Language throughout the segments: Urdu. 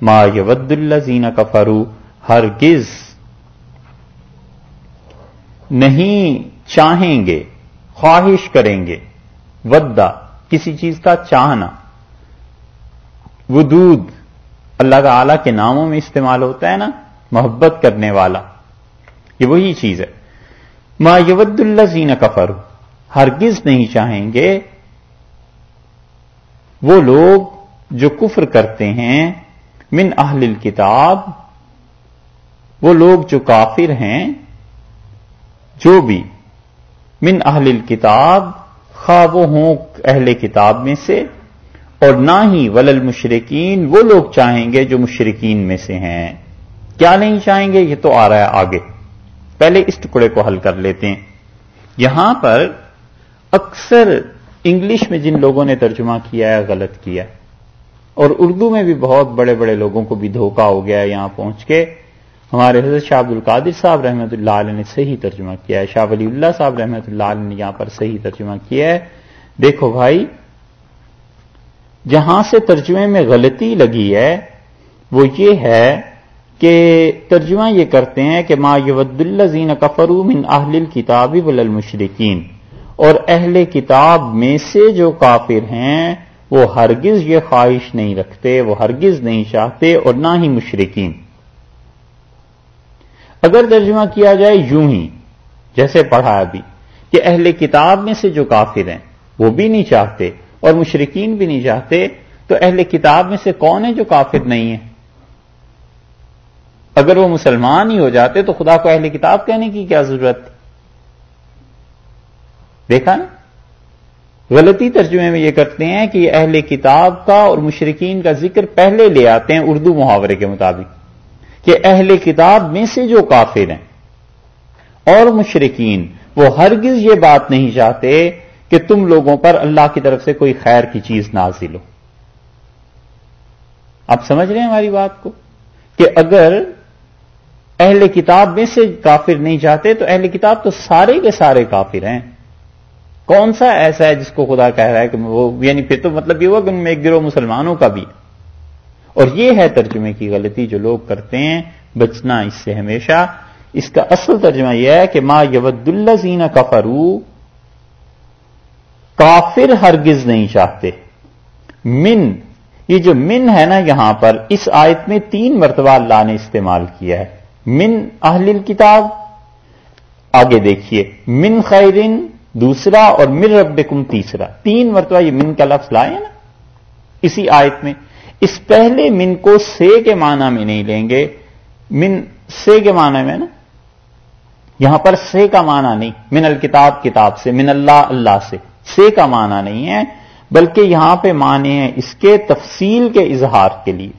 ما یود اللہ زین کفرو ہرگز نہیں چاہیں گے، خواہش کریں گے۔ ودا کسی چیز کا چاہنا۔ ودود، اللہ تعالی کے ناموں میں استعمال ہوتا ہے نا، محبت کرنے والا۔ یہ وہی چیز ہے۔ ما یود اللہ زین کفر ہرگز نہیں چاہیں گے۔ وہ لوگ جو کفر کرتے ہیں من اہل الکتاب وہ لوگ جو کافر ہیں، جو بھی، من اہل الکتاب خواب ہوں اہل کتاب میں سے، اور نہ ہی ولل مشرقین وہ لوگ چاہیں گے جو مشرقین میں سے ہیں۔ کیا نہیں چاہیں گے؟ یہ تو آ رہا ہے آگے۔ پہلے اس ٹکڑے کو حل کر لیتے ہیں۔ یہاں پر اکثر انگلش میں جن لوگوں نے ترجمہ کیا ہے، غلط کیا اور اردو میں بھی بہت بڑے بڑے لوگوں کو بھی دھوکہ ہو گیا ہے یہاں پہنچ کے۔ ہمارے حضرت شاہ عبد القادر صاحب رحمۃ اللہ علیہ نے صحیح ترجمہ کیا ہے۔ شاہ ولی اللہ صاحب رحمۃ اللہ علیہ نے یہاں پر صحیح ترجمہ کیا ہے۔ دیکھو بھائی، جہاں سے ترجمے میں غلطی لگی ہے، وہ یہ ہے کہ ترجمہ یہ کرتے ہیں کہ ما یود اللہ زین کفرو من اہل کتاب ولمشرقین اور اہل کتاب میں سے جو کافر ہیں وہ ہرگز یہ خواہش نہیں رکھتے، وہ ہرگز نہیں چاہتے اور نہ ہی مشرقین اگر ترجمہ کیا جائے یوں ہی، جیسے پڑھا ابھی، کہ اہل کتاب میں سے جو کافر ہیں، وہ بھی نہیں چاہتے اور مشرقین بھی نہیں چاہتے، تو اہل کتاب میں سے کون ہے جو کافر نہیں ہے؟ اگر وہ مسلمان ہی ہو جاتے تو خدا کو اہل کتاب کہنے کی کیا ضرورت؟ تھی دیکھا نا؟ غلطی ترجمے میں یہ کرتے ہیں کہ اہل کتاب کا اور مشرقین کا ذکر پہلے لے آتے ہیں اردو محاورے کے مطابق کہ اہل کتاب میں سے جو کافر ہیں اور مشرقین وہ ہرگز یہ بات نہیں چاہتے کہ تم لوگوں پر اللہ کی طرف سے کوئی خیر کی چیز نازل ہو۔ آپ سمجھ رہے ہیں ہماری بات کو؟ کہ اگر اہل کتاب میں سے کافر نہیں چاہتے تو اہل کتاب تو سارے کے سارے کافر ہیں۔ کون سا ایسا ہے جس کو خدا کہہ رہا ہے کہ وہ یعنی پھر تو مطلب یہ ہوا کہ ان میں ایک گروہ مسلمانوں کا بھی اور یہ ہے ترجمے کی غلطی جو لوگ کرتے ہیں، بچنا اس سے ہمیشہ۔ اس کا اصل ترجمہ یہ ہے کہ ما یود اللہ زین کفرو کافر ہرگز نہیں چاہتے۔ من، یہ جو من ہے نا یہاں پر، اس آیت میں تین مرتبہ اللہ نے استعمال کیا ہے۔ من اہل کتاب آگے دیکھیے۔ من خیرن۔ دوسرا اور من ربکم تیسرا۔ تین مرتبہ یہ من کا لفظ لائے نا۔ اسی آیت میں، اس پہلے من کو سے کے معنی میں نہیں لیں گے۔ من سے کے معنی میں نا۔ یہاں پر سے کا معنی نہیں۔ من الکتاب، کتاب سے۔ من اللہ اللہ سے۔ سے کا معنی نہیں ہے، بلکہ یہاں پہ معنی ہے اس کے تفصیل کے اظہار کے لیے،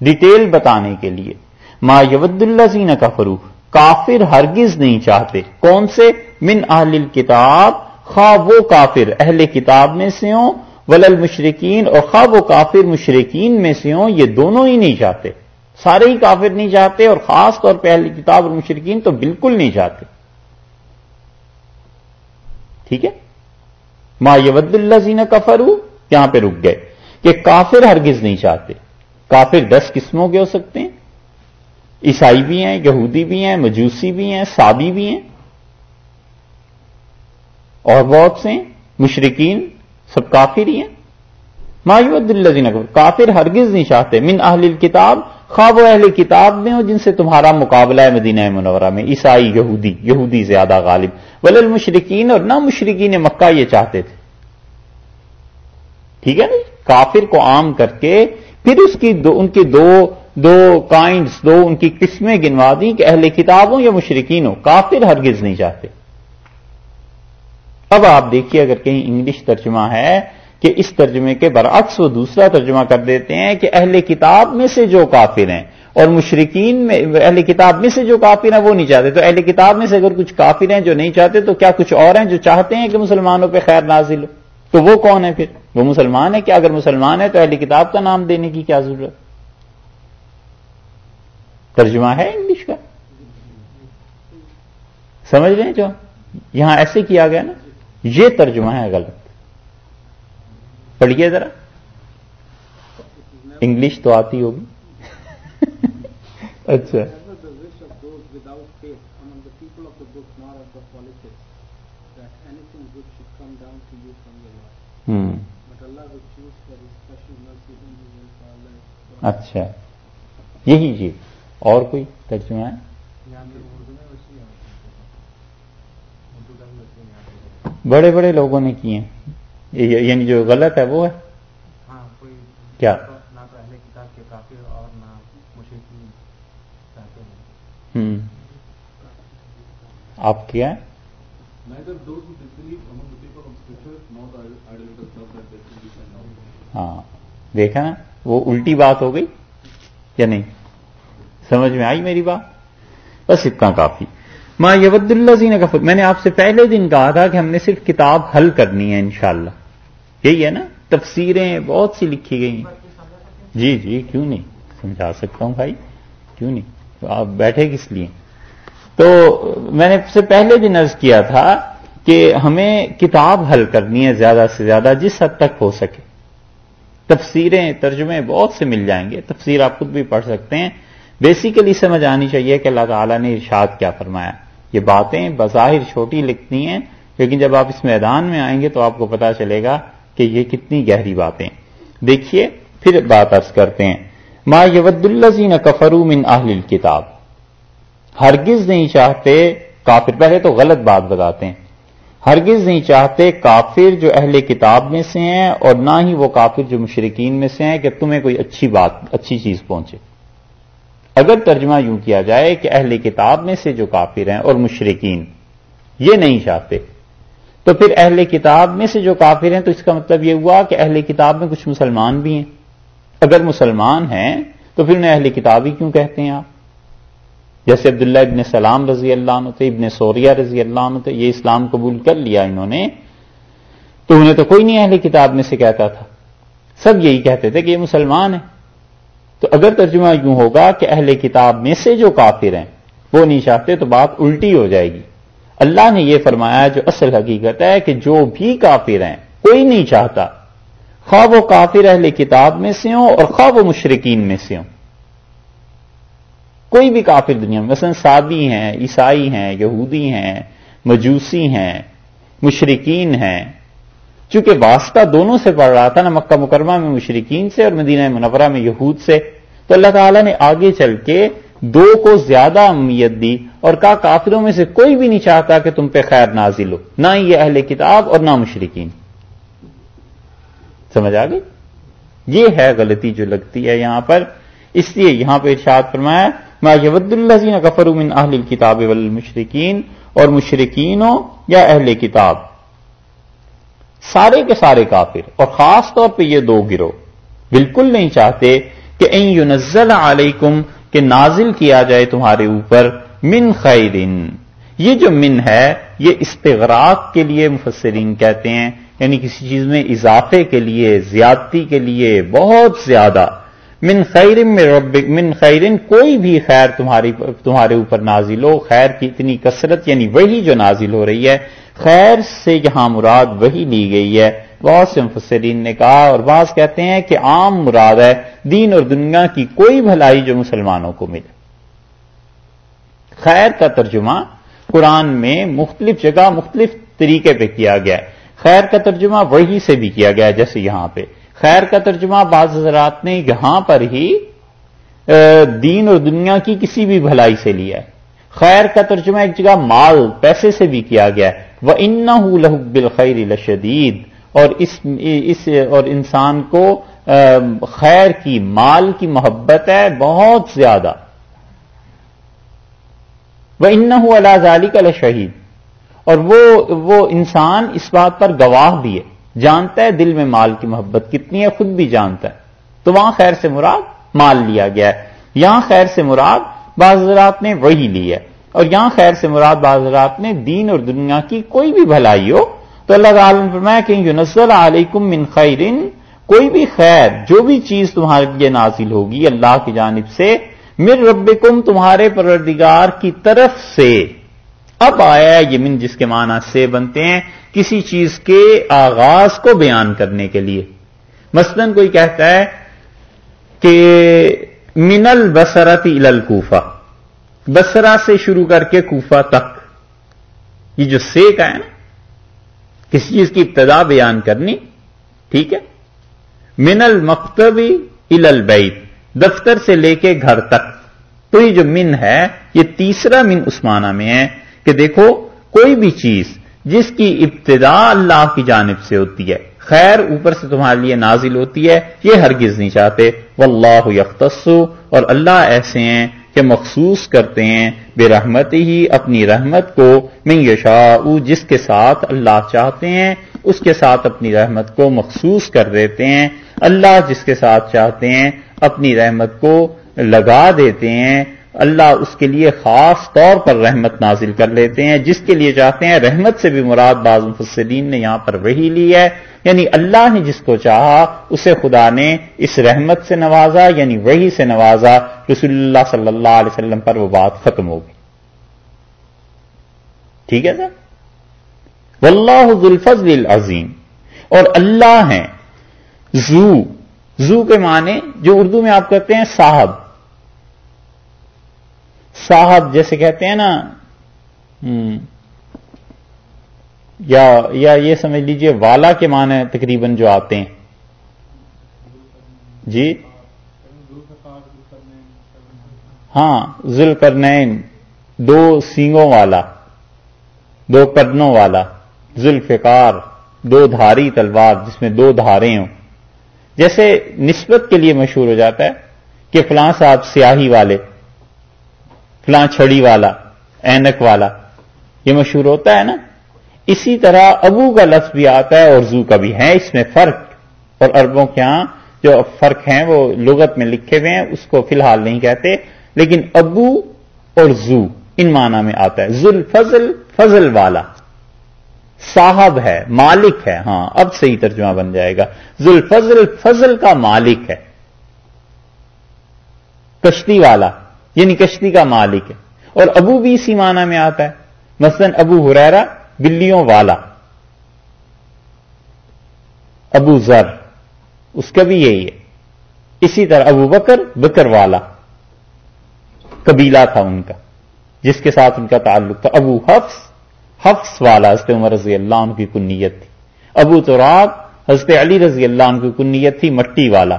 ڈیٹیل بتانے کے لیے۔ ما یود اللہ زین کا فروخ کافر ہرگز نہیں چاہتے۔ کون سے؟ من اہل کتاب خواہ وہ کافر اہل کتاب میں سے ہوں، ولل مشرقین اور خواہ وہ کافر مشرقین میں سے ہوں، یہ دونوں ہی نہیں چاہتے سارے ہی کافر نہیں چاہتے اور خاص طور پہ اہل کتاب اور مشرقین تو بالکل نہیں چاہتے ٹھیک ہے؟ ما یود اللہ زین کفر یہاں پہ رک گئے کہ کافر ہرگز نہیں چاہتے کافر دس قسموں کے ہو سکتے ہیں۔ عیسائی بھی ہیں، یہودی بھی ہیں، مجوسی بھی ہیں، سابی بھی ہیں۔ اور بہت سے مشرقین سب کافر ہی ہیں۔ مایوت اللہ کافر ہرگز نہیں چاہتے۔ من اہل کتاب خواب و اہل کتاب میں ہو جن سے تمہارا مقابلہ ہے مدینہ منورہ میں، عیسائی، یہودی یہودی زیادہ غالب۔ ولل مشرقین اور نہ مشرقین مکہ یہ چاہتے تھے۔ ٹھیک ہے نا جی؟ کافر کو عام کر کے پھر اس کی دو، ان کی دو دو کائنڈس دو ان کی قسمیں گنوا دی کہ اہل کتابوں یا مشرقین ہو کافر ہرگز نہیں چاہتے۔ اب آپ دیکھیے اگر کہیں انگلش ترجمہ ہے کہ اس ترجمے کے برعکس وہ دوسرا ترجمہ کر دیتے ہیں کہ اہل کتاب میں سے جو کافر ہیں اور مشرقین میں اہل کتاب میں سے جو کافر ہیں وہ نہیں چاہتے تو اہل کتاب میں سے اگر کچھ کافر ہیں جو نہیں چاہتے تو کیا کچھ اور ہیں جو چاہتے ہیں کہ مسلمانوں پہ خیر نازل ہو؟ تو وہ کون ہے پھر؟ وہ مسلمان ہے کہ اگر مسلمان ہے تو اہل کتاب کا نام دینے کی کیا ضرورت؟ ترجمہ ہے انگلش کا؟ سمجھ رہے ہیں جو؟ یہاں ایسے کیا گیا نا؟ یہ ترجمہ ہے غلط۔ پڑھیے ذرا۔ انگلش تو آتی ہوگی۔ اچھا۔ اچھا۔ یہی چیز اور کوئی ترجمہ ہے؟ بڑے بڑے لوگوں نے کیے ہیں۔ یعنی جو غلط ہے وہ ہے۔ ہاں، کیا؟ ہوں۔ آپ کیا ہاں۔ دیکھا نا؟ وہ الٹی بات ہو گئی یا نہیں؟ سمجھ میں آئی میری بات؟ بس اتنا کافی۔ ماں یود اللہ جی نے کہا میں نے آپ سے پہلے دن کہا تھا کہ ہم نے صرف کتاب حل کرنی ہے انشاءاللہ۔ یہی ہے نا، تفسیریں بہت سی لکھی گئی ہیں۔ جی جی کیوں نہیں؟ سمجھا سکتا ہوں بھائی۔ کیوں نہیں؟ آپ بیٹھے کس لیے؟ تو میں نے سے پہلے دن عرض کیا تھا کہ ہمیں کتاب حل کرنی ہے زیادہ سے زیادہ، جس حد تک ہو سکے۔ تفسیریں، ترجمے بہت سے مل جائیں گے۔ تفسیر آپ خود بھی پڑھ سکتے ہیں۔ بیسیکلی سمجھ آنی چاہیے کہ اللہ تعالیٰ نے ارشاد کیا فرمایا۔ یہ باتیں بظاہر چھوٹی لکھتی ہیں، لیکن جب آپ اس میدان میں آئیں گے تو آپ کو پتا چلے گا کہ یہ کتنی گہری باتیں دیکھیے، پھر بات ارض کرتے ہیں۔ ما یود اللہ کفرو من اہل کتاب ہرگز نہیں چاہتے کافر، پہلے تو غلط بات بتاتے ہیں۔ ہرگز نہیں چاہتے کافر جو اہل کتاب میں سے ہیں اور نہ ہی وہ کافر جو مشرقین میں سے ہیں کہ تمہیں کوئی اچھی بات، اچھی چیز پہنچے۔ اگر ترجمہ یوں کیا جائے کہ اہل کتاب میں سے جو کافر ہیں اور مشرقین یہ نہیں چاہتے، تو پھر اہل کتاب میں سے جو کافر ہیں تو اس کا مطلب یہ ہوا کہ اہل کتاب میں کچھ مسلمان بھی ہیں۔ اگر مسلمان ہیں تو پھر انہیں اہل کتاب ہی کیوں کہتے ہیں آپ؟ جیسے عبداللہ ابن سلام رضی اللہ عنہ تھے، ابن سوریہ رضی اللہ عنہ تھے، یہ اسلام قبول کر لیا انہوں نے، تو انہیں تو کوئی نہیں اہل کتاب میں سے کہتا تھا۔ سب یہی کہتے تھے کہ یہ مسلمان ہیں۔ تو اگر ترجمہ یوں ہوگا کہ اہل کتاب میں سے جو کافر ہیں، وہ نہیں چاہتے تو بات الٹی ہو جائے گی۔ اللہ نے یہ فرمایا جو اصل حقیقت ہے کہ جو بھی کافر ہیں، کوئی نہیں چاہتا۔ خواہ وہ کافر اہل کتاب میں سے ہوں اور خواہ وہ مشرقین میں سے ہوں۔ کوئی بھی کافر دنیا میں، مثلا سادی ہیں، عیسائی ہیں، یہودی ہیں، مجوسی ہیں مشرقین ہیں چونکہ واسطہ دونوں سے پڑ رہا تھا نا مکہ مکرمہ میں مشرقین سے اور مدینہ منورہ میں یہود سے، تو اللہ تعالیٰ نے آگے چل کے دو کو زیادہ اہمیت دی اور کہا کافروں میں سے کوئی بھی نہیں چاہتا کہ تم پہ خیر نازل ہو، نہ یہ اہل کتاب اور نہ مشرقین سمجھ آ گئی؟ یہ ہے غلطی جو لگتی ہے یہاں پر۔ اس لیے یہاں پہ ارشاد فرمایا میں یود اللہ غفر من اہل کتاب والمشرقین اور مشرقینوں یا اہل کتاب۔ سارے کے سارے کافر، اور خاص طور پہ یہ دو گروہ۔ بالکل نہیں چاہتے کہ این یونزل علیکم، کہ نازل کیا جائے تمہارے اوپر من خیرن۔ یہ جو من ہے، یہ استغراق کے لیے مفسرین کہتے ہیں یعنی کسی چیز میں اضافے کے لیے، زیادتی کے لیے، بہت زیادہ۔ من خیر میں رب من خیرن کوئی بھی خیر تمہاری تمہارے اوپر نازل ہو، خیر کی اتنی کثرت یعنی وہی جو نازل ہو رہی ہے، خیر سے یہاں مراد وہی لی گئی ہے۔ بہت سے مفسرین نے کہا اور بعض کہتے ہیں کہ عام مراد ہے دین اور دنیا کی کوئی بھلائی جو مسلمانوں کو ملے۔ خیر کا ترجمہ قرآن میں مختلف جگہ مختلف طریقے پہ کیا گیا ہے۔ خیر کا ترجمہ وہی سے بھی کیا گیا ہے، جیسے یہاں پہ۔ خیر کا ترجمہ بعض حضرات نے یہاں پر ہی دین اور دنیا کی کسی بھی بھلائی سے لیا ہے۔ خیر کا ترجمہ ایک جگہ مال، پیسے سے بھی کیا گیا ہے۔ وہ ان لہب بالخیر لشدید اور اس اس، اور انسان کو خیر کی، مال کی محبت ہے بہت زیادہ۔ وہ ان اللہ ظالی کا شہید اور وہ وہ انسان اس بات پر گواہ بھی ہے۔ جانتا ہے دل میں مال کی محبت کتنی ہے، خود بھی جانتا ہے۔ تو وہاں خیر سے مراد مال لیا گیا ہے۔ یہاں خیر سے مراد بعض حضرات نے وہی لی ہے۔ اور یہاں خیر سے مراد بعض حضرات نے دین اور دنیا کی کوئی بھی بھلائی ہو، تو اللہ تعالیٰ نے فرمایا کہ یونزل علیکم من خیرن، کوئی بھی خیر، جو بھی چیز تمہارے لیے نازل ہوگی اللہ کی جانب سے مر ربکم تمہارے پروردگار کی طرف سے۔ اب آیا یہ من جس کے معنی سے بنتے ہیں کسی چیز کے آغاز کو بیان کرنے کے لیے۔ مثلا کوئی کہتا ہے کہ من البصرت الکوفہ۔ بسرا سے شروع کر کے کوفہ تک۔ یہ جو سیک ہے نا کسی چیز کی ابتدا بیان کرنی؟ ٹھیک ہے۔ من المکتبی ال البیت، دفتر سے لے کے گھر تک۔ تو یہ جو من ہے، یہ تیسرا من عثمانہ میں ہے۔ کہ دیکھو، کوئی بھی چیز جس کی ابتدا اللہ کی جانب سے ہوتی ہے، خیر اوپر سے تمہارے لیے نازل ہوتی ہے، یہ ہرگز نہیں چاہتے۔ واللہ یختص، اور اللہ ایسے ہیں کہ مخصوص کرتے ہیں بے رحمت ہی اپنی رحمت کو، من یشاء، جس کے ساتھ اللہ چاہتے ہیں، اس کے ساتھ اپنی رحمت کو مخصوص کر دیتے ہیں۔ اللہ جس کے ساتھ چاہتے ہیں، اپنی رحمت کو لگا دیتے ہیں۔ اللہ اس کے لیے خاص طور پر رحمت نازل کر لیتے ہیں، جس کے لیے چاہتے ہیں رحمت سے بھی مراد بعض مفسرین نے یہاں پر وہی لی ہے۔ یعنی اللہ نے جس کو چاہا، اسے خدا نے اس رحمت سے نوازا یعنی وہی سے نوازا۔ رسول اللہ صلی اللہ علیہ وسلم پر وہ بات ختم ہوگی ٹھیک ہے سر واللہ ذوالفضل العظیم۔ اور اللہ ہیں، زو۔ زو کے معنی جو اردو میں آپ کہتے ہیں صاحب۔ صاحب جیسے کہتے ہیں نا یا یا یہ سمجھ لیجیے والا کے معنی تقریباً جو آتے ہیں۔ جی؟ ہاں ذل کرنین دو سینگوں والا، دو کرنوں والا، ذوالفقار، دو دھاری تلوار، جس میں دو دھاریں ہوں۔ جیسے نسبت کے لیے مشہور ہو جاتا ہے کہ فلاں صاحب سیاہی والے۔ فلاں چھڑی والا، اینک والا، یہ مشہور ہوتا ہے نا؟ اسی طرح ابو کا لفظ بھی آتا ہے اور زو کا بھی ہے، اس میں فرق اور اربوں کے ہاں جو فرق ہیں وہ لغت میں لکھے ہوئے ہیں، اس کو فی الحال نہیں کہتے، لیکن ابو اور زو ان معنی میں آتا ہے۔ ذل فضل فضل والا۔ صاحب ہے، مالک ہے ہاں اب صحیح ترجمہ بن جائے گا۔ ذل فضل کا مالک ہے۔ کشتی والا۔ یعنی کشتی کا مالک ہے۔ اور ابو بھی اسی معنی میں آتا ہے۔ مثلا ابو ہریرا بلیوں والا۔ ابو ذر، اس کا بھی یہی ہے۔ اسی طرح ابو بکر بکر والا۔ قبیلہ تھا ان کا، جس کے ساتھ ان کا تعلق تھا۔ ابو حفظ حفظ والا، حضرت عمر رضی اللہ عنہ کی کنیت تھی۔ ابو تراب، حضرت علی رضی اللہ عنہ کی کنیت تھی۔ مٹی والا۔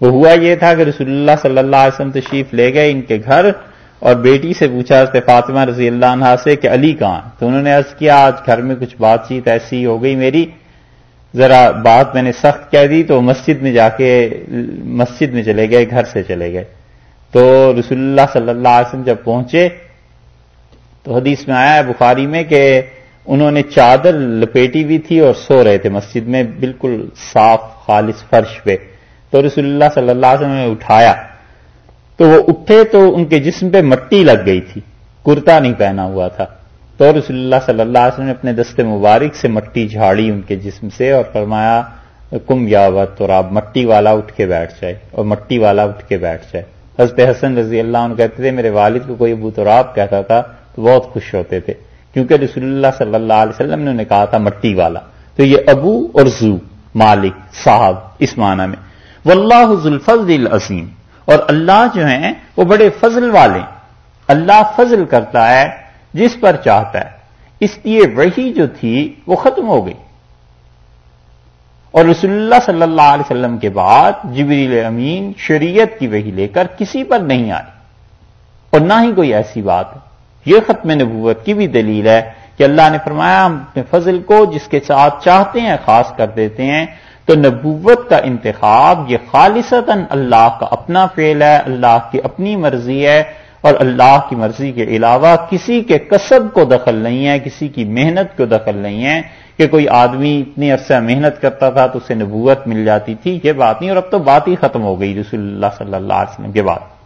وہ ہوا یہ تھا کہ رسول اللہ صلی اللہ علیہ وسلم تشریف لے گئے ان کے گھر اور بیٹی سے پوچھا حضرت فاطمہ رضی اللہ عنہ سے کہ علی کہاں تو انہوں نے عرض کیا، آج گھر میں کچھ بات چیت ایسی ہو گئی میری، ذرا بات میں نے سخت کہہ دی تو مسجد میں جا کے، مسجد میں چلے گئے، گھر سے چلے گئے۔ تو رسول اللہ صلی اللہ علیہ وسلم جب پہنچے تو حدیث میں آیا ہے بخاری میں کہ انہوں نے چادر لپیٹی ہوئی تھی اور سو رہے تھے مسجد میں، بالکل صاف خالص فرش پہ۔ تو رسول اللہ صلی اللہ علیہ وسلم نے اٹھایا۔ تو وہ اٹھے تو ان کے جسم پہ مٹی لگ گئی تھی۔ کرتا نہیں پہنا ہوا تھا۔ تو رسول اللہ صلی اللہ علیہ وسلم نے اپنے دستے مبارک سے مٹی جھاڑی ان کے جسم سے اور فرمایا، کم یا وت اور آپ مٹی والا اٹھ کے بیٹھ جائے اور مٹی والا اٹھ کے بیٹھ جائے۔ حضرت حسن رضی اللہ عنہ کہتے تھے، میرے والد کو کوئی ابو تراب کہتا تھا تو بہت خوش ہوتے تھے۔ کیونکہ رسول اللہ صلی اللہ علیہ وسلم نے انہیں کہا تھا مٹی والا۔ تو یہ ابو اور زو، مالک، صاحب، اس معنی میں۔ واللہ ذوالفضل العظیم۔ اور اللہ جو ہیں، وہ بڑے فضل والے۔ اللہ فضل کرتا ہے، جس پر چاہتا ہے۔ اس لیے وہی جو تھی، وہ ختم ہو گئی۔ اور رسول اللہ صلی اللہ علیہ وسلم کے بعد جبریل امین شریعت کی وہی لے کر کسی پر نہیں آئی اور نہ ہی کوئی ایسی بات۔ یہ ختم نبوت کی بھی دلیل ہے کہ اللہ نے فرمایا، ہم اپنے فضل کو جس کے ساتھ چاہتے ہیں، خاص کر دیتے ہیں تو نبوت کا انتخاب یہ خالصتاً اللہ کا اپنا فعل ہے، اللہ کی اپنی مرضی ہے اور اللہ کی مرضی کے علاوہ کسی کے کسب کو دخل نہیں ہے، کسی کی محنت کو دخل نہیں ہے کہ کوئی آدمی اتنی عرصہ محنت کرتا تھا تو اسے نبوت مل جاتی تھی، یہ بات نہیں، اور اب تو بات ہی ختم ہو گئی رسول اللہ صلی اللہ علیہ وسلم کے بعد۔